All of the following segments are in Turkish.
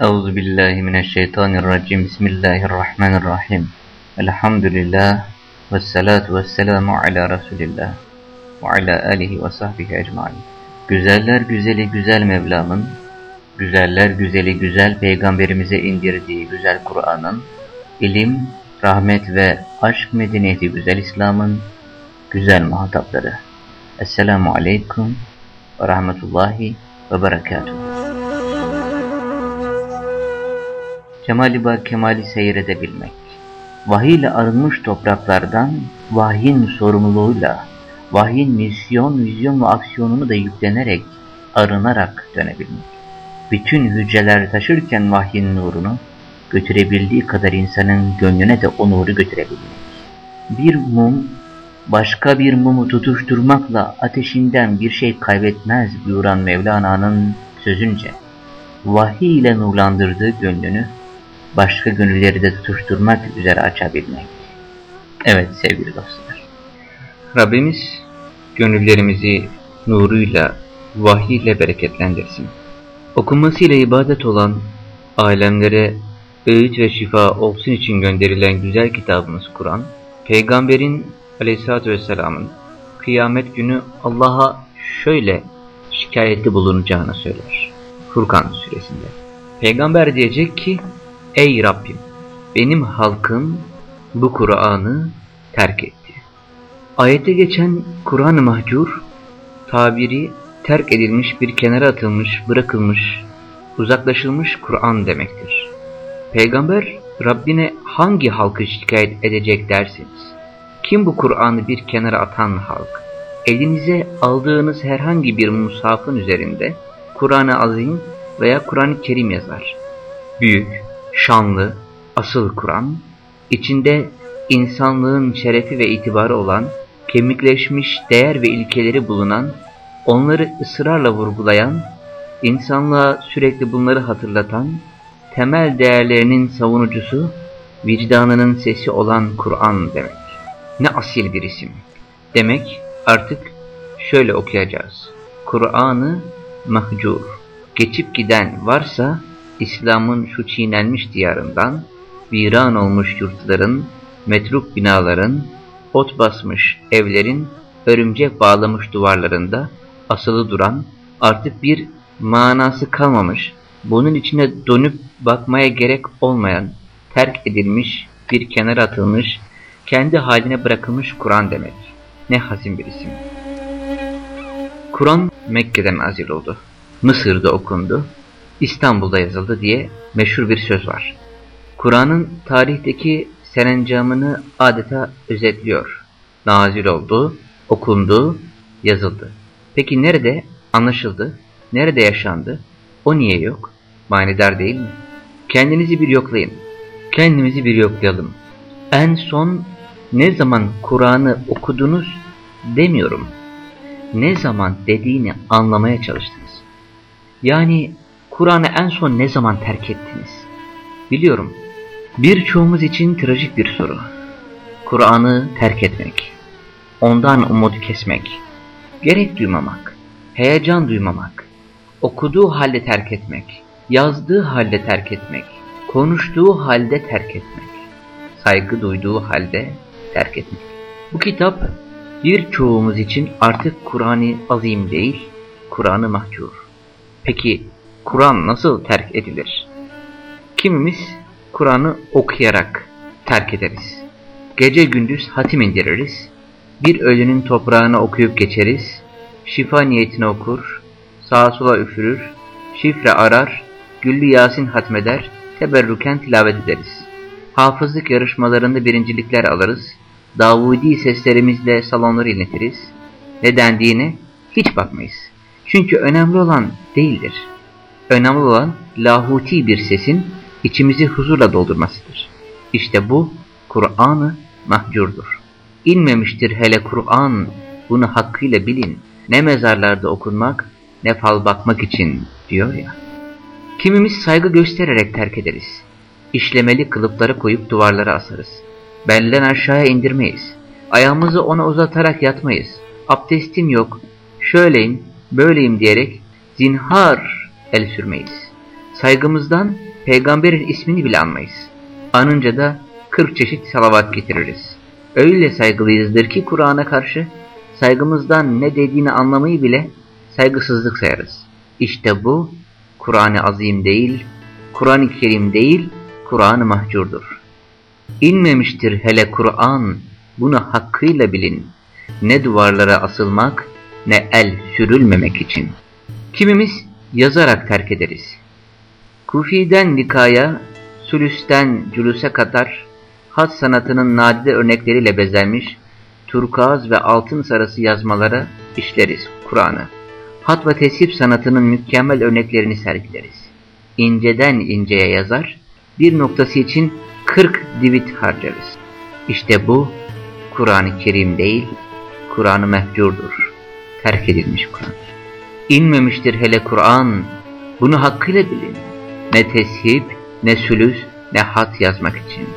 Euzu billahi mineşşeytanirracim. Bismillahirrahmanirrahim. Elhamdülillah ve salatu ve selamu ala Resulillah ve ala alihi ve sahbihi ecmaîn. Güzeller güzeli güzel Mevlam'ın, güzeller güzeli güzel peygamberimize indirdiği güzel Kur'an'ın, ilim, rahmet ve aşk medeniyeti güzel İslam'ın güzel muhatapları. Esselamu aleyküm ve rahmetullahi ve berekatuhu. Kemali bak kemali seyredebilmek. Vahiy ile arınmış topraklardan vahyin sorumluluğuyla, vahyin misyon, vizyon ve aksiyonunu da yüklenerek, arınarak dönebilmek. Bütün hücreler taşırken vahyin nurunu, götürebildiği kadar insanın gönlüne de o nuru götürebilmek. Bir mum, başka bir mumu tutuşturmakla ateşinden bir şey kaybetmez buyuran Mevlana'nın sözünce, vahiy ile nurlandırdığı gönlünü, başka gönülleri de tutuşturmak üzere açabilmek. Evet sevgili dostlar. Rabbimiz gönüllerimizi nuruyla, vahiyle bereketlendirsin. Okunmasıyla ibadet olan alemlere öğüt ve şifa olsun için gönderilen güzel kitabımız Kur'an, Peygamberin aleyhissalatü vesselamın kıyamet günü Allah'a şöyle şikayette bulunacağını söyler. Furkan suresinde. Peygamber diyecek ki, Ey Rabbim! Benim halkım bu Kur'an'ı terk etti. Ayette geçen Kur'an-ı mahcur, tabiri terk edilmiş bir kenara atılmış, bırakılmış, uzaklaşılmış Kur'an demektir. Peygamber Rabbine hangi halkı şikayet edecek dersiniz? Kim bu Kur'an'ı bir kenara atan halk? Elinize aldığınız herhangi bir musafın üzerinde Kur'an-ı Azim veya Kur'an-ı Kerim yazar. Büyük, şanlı, asıl Kur'an, içinde insanlığın şerefi ve itibarı olan, kemikleşmiş değer ve ilkeleri bulunan, onları ısrarla vurgulayan, insanlığa sürekli bunları hatırlatan, temel değerlerinin savunucusu, vicdanının sesi olan Kur'an demek. Ne asil bir isim. Demek artık şöyle okuyacağız. Kur'an'ı mahcur, geçip giden varsa, İslam'ın şu çiğnenmiş diyarından, viran olmuş yurtların, metruk binaların, ot basmış evlerin, örümcek bağlamış duvarlarında asılı duran, artık bir manası kalmamış, bunun içine dönüp bakmaya gerek olmayan, terk edilmiş, bir kenara atılmış, kendi haline bırakılmış Kur'an demek. Ne hazin bir isim. Kur'an Mekke'de nazil oldu. Mısır'da okundu, İstanbul'da yazıldı diye meşhur bir söz var. Kur'an'ın tarihteki serencamını adeta özetliyor. Nazil oldu, okundu, yazıldı. Peki nerede anlaşıldı, nerede yaşandı, o niye yok? Manidar değil mi? Kendinizi bir yoklayın. Kendimizi bir yoklayalım. En son ne zaman Kur'an'ı okudunuz demiyorum. Ne zaman dediğini anlamaya çalıştınız. Yani Kur'an'ı en son ne zaman terk ettiniz? Biliyorum, birçoğumuz için trajik bir soru. Kur'an'ı terk etmek, ondan umudu kesmek, gerek duymamak, heyecan duymamak, okuduğu halde terk etmek, yazdığı halde terk etmek, konuştuğu halde terk etmek, saygı duyduğu halde terk etmek. Bu kitap birçoğumuz için artık Kur'an-ı azim değil, Kur'an-ı mahcur. Peki Kur'an nasıl terk edilir? Kimimiz Kur'an'ı okuyarak terk ederiz. Gece gündüz hatim indiririz. Bir ölünün toprağını okuyup geçeriz. Şifa niyetine okur, sağa sola üfürür, şifre arar, güllü Yasin hatmeder, teberruken tilavet ederiz. Hafızlık yarışmalarında birincilikler alırız. Davudi seslerimizle salonları inletiriz. Ne dendiğine hiç bakmayız. Çünkü önemli olan değildir. Önemli olan lahuti bir sesin içimizi huzurla doldurmasıdır. İşte bu Kur'an-ı mahcurdur. İnmemiştir hele Kur'an, bunu hakkıyla bilin. Ne mezarlarda okunmak, ne fal bakmak için diyor ya. Kimimiz saygı göstererek terk ederiz. İşlemeli kılıpları koyup duvarlara asarız. Belden aşağıya indirmeyiz. Ayağımızı ona uzatarak yatmayız. Abdestim yok, şöyleyim, böyleyim diyerek zinhar el sürmeyiz. Saygımızdan peygamberin ismini bile anmayız. Anınca da 40 çeşit salavat getiririz. Öyle saygılıyızdır ki Kur'an'a karşı saygımızdan ne dediğini anlamayı bile saygısızlık sayarız. İşte bu Kur'an-ı Azim değil, Kur'an-ı Kerim değil, Kur'an-ı Mahcurdur. İnmemiştir hele Kur'an, bunu hakkıyla bilin. Ne duvarlara asılmak, ne el sürülmemek için. Kimimiz yazarak terk ederiz. Kufi'den nikaya, sülüsten cülüse kadar hat sanatının nadide örnekleriyle bezenmiş turkuaz ve altın sarısı yazmalara işleriz Kur'an'ı. Hat ve tesip sanatının mükemmel örneklerini sergileriz. İnceden inceye yazar, bir noktası için 40 divit harcarız. İşte bu Kur'an-ı Kerim değil, Kur'an-ı mehcurdur. Terk edilmiş Kur'an. İnmemiştir hele Kur'an, bunu hakkıyla bilin. Ne teship, ne sülüs, ne hat yazmak için.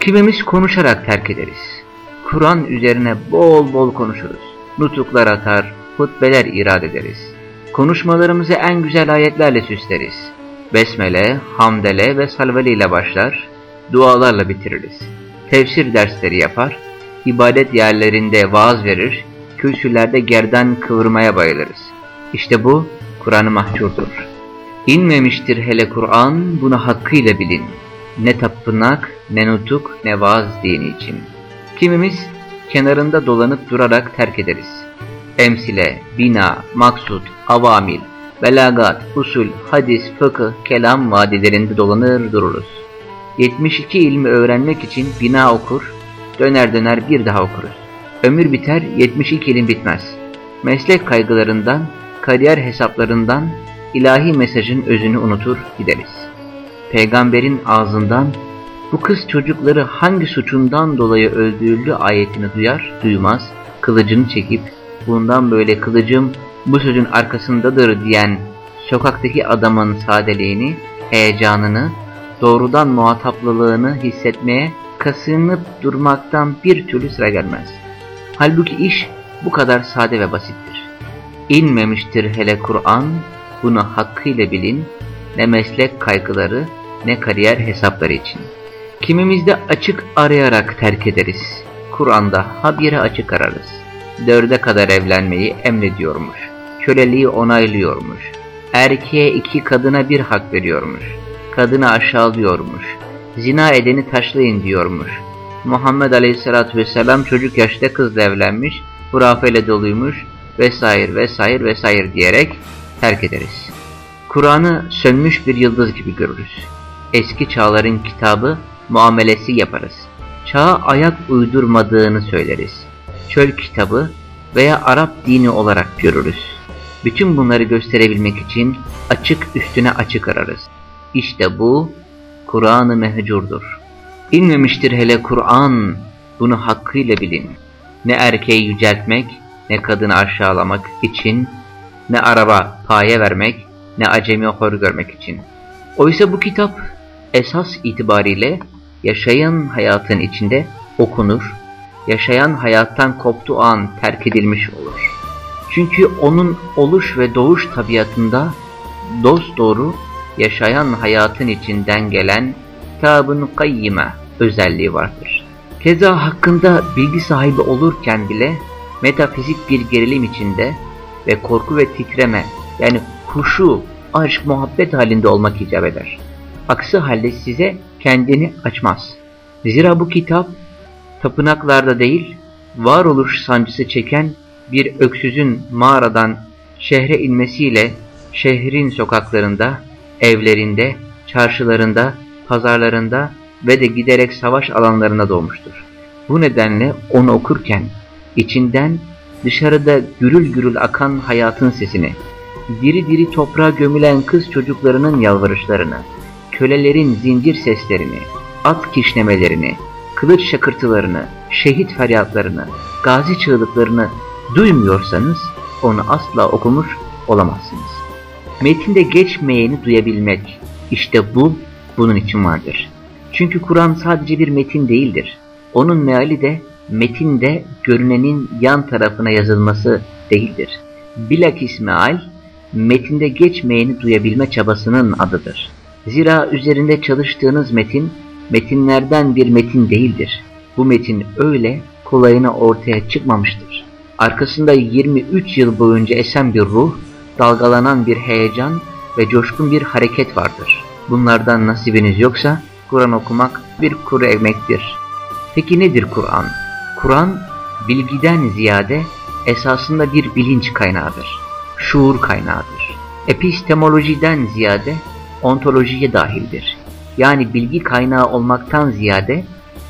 Kimimiz konuşarak terk ederiz. Kur'an üzerine bol bol konuşuruz. Nutuklar atar, hutbeler irad ederiz. Konuşmalarımızı en güzel ayetlerle süsleriz. Besmele, hamdele ve salveli ile başlar, dualarla bitiririz. Tefsir dersleri yapar, ibadet yerlerinde vaaz verir, kürsülerde gerdan kıvırmaya bayılırız. İşte bu Kur'an-ı. İnmemiştir hele Kur'an, bunu hakkıyla bilin. Ne tapınak, ne nutuk, ne vaaz dini için. Kimimiz kenarında dolanıp durarak terk ederiz. Emsile, bina, maksut, avamil, belagat, usul, hadis, fıkıh, kelam vadilerinde dolanır dururuz. 72 ilmi öğrenmek için bina okur, döner döner bir daha okuruz. Ömür biter, 72 ilim bitmez. Meslek kaygılarından, kariyer hesaplarından, ilahi mesajın özünü unutur gideriz. Peygamberin ağzından bu kız çocukları hangi suçundan dolayı öldürüldü ayetini duyar, duymaz, kılıcını çekip bundan böyle kılıcım bu sözün arkasındadır diyen sokaktaki adamın sadeliğini, heyecanını, doğrudan muhataplılığını hissetmeye kasınıp durmaktan bir türlü sıra gelmez. Halbuki iş bu kadar sade ve basittir. İnmemiştir hele Kur'an, bunu hakkıyla bilin, ne meslek kaygıları ne kariyer hesapları için. Kimimizde açık arayarak terk ederiz. Kur'an'da habire açık ararız. Dörde kadar evlenmeyi emrediyormuş. Köleliği onaylıyormuş. Erkeğe iki kadına bir hak veriyormuş. Kadını aşağılıyormuş. Zina edeni taşlayın diyormuş. Muhammed Aleyhisselatü Vesselam çocuk yaşta kızla evlenmiş, hurafeyle doluymuş vesaire vesaire vesaire diyerek terk ederiz. Kur'an'ı sönmüş bir yıldız gibi görürüz. Eski çağların kitabı muamelesi yaparız. Çağa ayak uydurmadığını söyleriz. Çöl kitabı veya Arap dini olarak görürüz. Bütün bunları gösterebilmek için açık üstüne açık ararız. İşte bu Kur'an-ı mehcurdur. İnmemiştir hele Kur'an, bunu hakkıyla bilin. Ne erkeği yüceltmek, ne kadını aşağılamak için, ne araba paye vermek, ne acemi hor görmek için. Oysa bu kitap esas itibariyle yaşayan hayatın içinde okunur, yaşayan hayattan koptuğu an terk edilmiş olur. Çünkü onun oluş ve doğuş tabiatında dost doğru yaşayan hayatın içinden gelen kitabın kayyime özelliği vardır. Keza hakkında bilgi sahibi olurken bile metafizik bir gerilim içinde ve korku ve titreme yani huşu, aşk, muhabbet halinde olmak icap eder. Aksi halde size kendini açmaz. Zira bu kitap tapınaklarda değil, varoluş sancısı çeken bir öksüzün mağaradan şehre inmesiyle şehrin sokaklarında, evlerinde, çarşılarında, pazarlarında ve de giderek savaş alanlarına doğmuştur. Bu nedenle onu okurken içinden dışarıda gürül gürül akan hayatın sesini, diri diri toprağa gömülen kız çocuklarının yalvarışlarını, kölelerin zincir seslerini, at kişnemelerini, kılıç şakırtılarını, şehit feryatlarını, gazi çığlıklarını duymuyorsanız onu asla okumuş olamazsınız. Metinde geçmeyeni duyabilmek, işte bu bunun için vardır. Çünkü Kur'an sadece bir metin değildir. Onun meali de metinde görünenin yan tarafına yazılması değildir. Bilakis meal, metinde geçmeyeni duyabilme çabasının adıdır. Zira üzerinde çalıştığınız metin, metinlerden bir metin değildir. Bu metin öyle kolayına ortaya çıkmamıştır. Arkasında 23 yıl boyunca esen bir ruh, dalgalanan bir heyecan ve coşkun bir hareket vardır. Bunlardan nasibiniz yoksa Kur'an okumak bir kuru emektir. Peki nedir Kur'an? Kur'an bilgiden ziyade esasında bir bilinç kaynağıdır. Şuur kaynağıdır. Epistemolojiden ziyade ontolojiye dahildir. Yani bilgi kaynağı olmaktan ziyade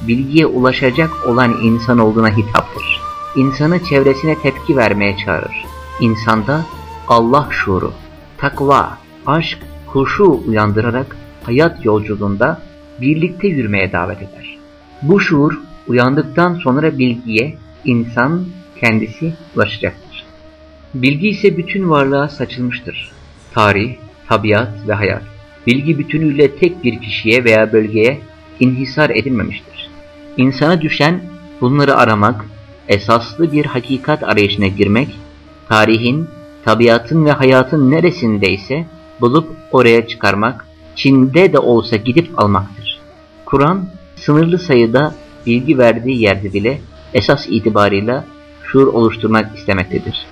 bilgiye ulaşacak olan insan olduğuna hitaptır. İnsanı çevresine tepki vermeye çağırır. İnsanda Allah şuuru, takva, aşk, huşu uyandırarak hayat yolculuğunda birlikte yürümeye davet eder. Bu şuur uyandıktan sonra bilgiye insan kendisi ulaşacaktır. Bilgi ise bütün varlığa saçılmıştır. Tarih, tabiat ve hayat. Bilgi bütünüyle tek bir kişiye veya bölgeye inhisar edilmemiştir. İnsana düşen bunları aramak, esaslı bir hakikat arayışına girmek, tarihin, tabiatın ve hayatın neresindeyse bulup oraya çıkarmak, Çin'de de olsa gidip almaktır. Kur'an sınırlı sayıda bilgi verdiği yerde bile esas itibarıyla şuur oluşturmak istemektedir.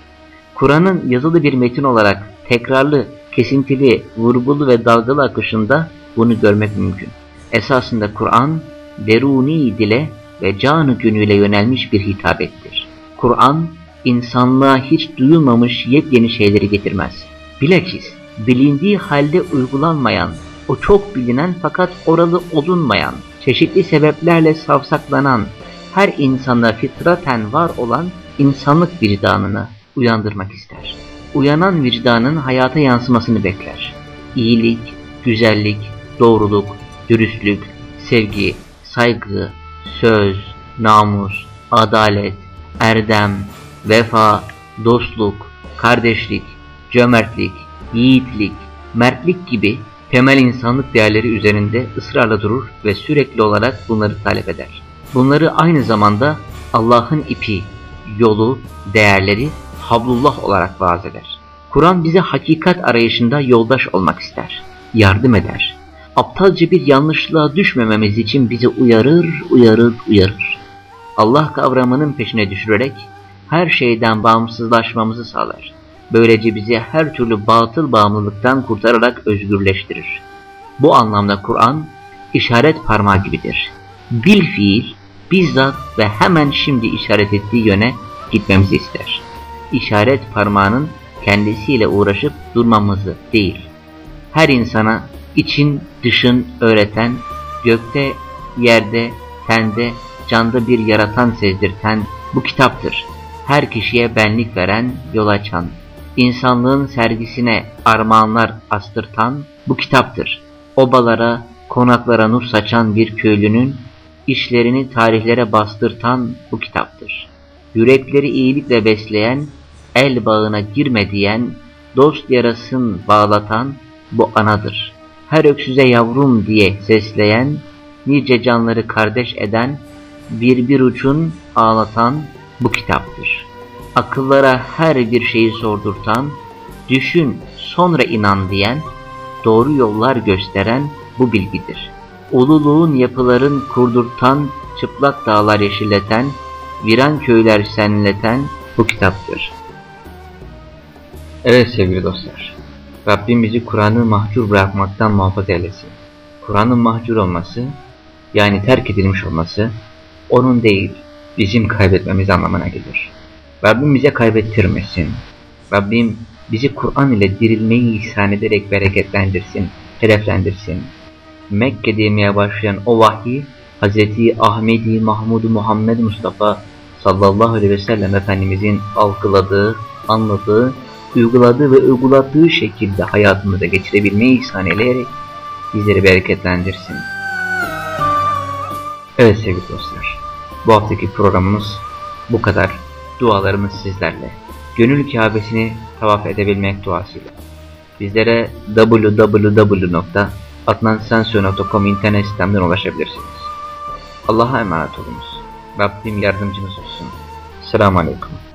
Kur'an'ın yazılı bir metin olarak tekrarlı, kesintili, vurgulu ve dalgalı akışında bunu görmek mümkün. Esasında Kur'an, deruni dile ve canı gönüyle yönelmiş bir hitabettir. Kur'an, insanlığa hiç duyulmamış yepyeni şeyleri getirmez. Bilakis, bilindiği halde uygulanmayan, o çok bilinen fakat oralı olunmayan, çeşitli sebeplerle savsaklanan, her insanda fitraten var olan insanlık vicdanını uyandırmak ister. Uyanan vicdanın hayata yansımasını bekler. İyilik, güzellik, doğruluk, dürüstlük, sevgi, saygı, söz, namus, adalet, erdem, vefa, dostluk, kardeşlik, cömertlik, yiğitlik, mertlik gibi temel insanlık değerleri üzerinde ısrarla durur ve sürekli olarak bunları talep eder. Bunları aynı zamanda Allah'ın ipi, yolu, değerleri hablullah olarak vaaz eder. Kur'an bize hakikat arayışında yoldaş olmak ister, yardım eder. Aptalca bir yanlışlığa düşmememiz için bizi uyarır, uyarır, uyarır. Allah kavramının peşine düşürerek her şeyden bağımsızlaşmamızı sağlar. Böylece bizi her türlü batıl bağımlılıktan kurtararak özgürleştirir. Bu anlamda Kur'an işaret parmağı gibidir. Bil fiil, bizzat ve hemen şimdi işaret ettiği yöne gitmemizi ister. İşaret parmağının kendisiyle uğraşıp durmamızı değil. Her insana için dışın öğreten, gökte, yerde, tende, canda bir yaratan sezdirten bu kitaptır. Her kişiye benlik veren, yol açan, insanlığın sergisine armağanlar astırtan bu kitaptır. Obalara, konaklara nur saçan bir köylünün işlerini tarihlere bastırtan bu kitaptır. Yürekleri iyilikle besleyen, el bağına girme diyen, dost yarasın bağlatan bu anadır. Her öksüze yavrum diye sesleyen, nice canları kardeş eden, bir bir uçun ağlatan bu kitaptır. Akıllara her bir şeyi sordurtan, düşün sonra inan diyen, doğru yollar gösteren bu bilgidir. Ululuğun yapıların kurdurtan, çıplak dağlar yeşilleten, viran köyler senleten bu kitaptır. Evet sevgili dostlar, Rabbim bizi Kur'an'ı mahcur bırakmaktan muhafaza eylesin. Kur'an'ın mahcur olması, yani terk edilmiş olması, onun değil, bizim kaybetmemiz anlamına gelir. Rabbim bize kaybettirmesin. Rabbim bizi Kur'an ile dirilmeyi ihsan ederek bereketlendirsin, hedeflendirsin. Mekke'de yemeye başlayan o vahiy, Hz. Ahmedi Mahmud Muhammed Mustafa sallallahu aleyhi ve sellem Efendimizin algıladığı, anladığı, uyguladığı ve uyguladığı şekilde hayatımıza geçirebilmeyi ihsan eleyerek bizleri bereketlendirsin. Evet sevgili dostlar, bu haftaki programımız bu kadar. Dualarımız sizlerle. Gönül Kabe'sini tavaf edebilmek duasıyla. Bizlere www.adnansensio.com internet sitemden ulaşabilirsiniz. Allah'a emanet olunuz. Rabbim yardımcınız olsun. Selamun Aleyküm.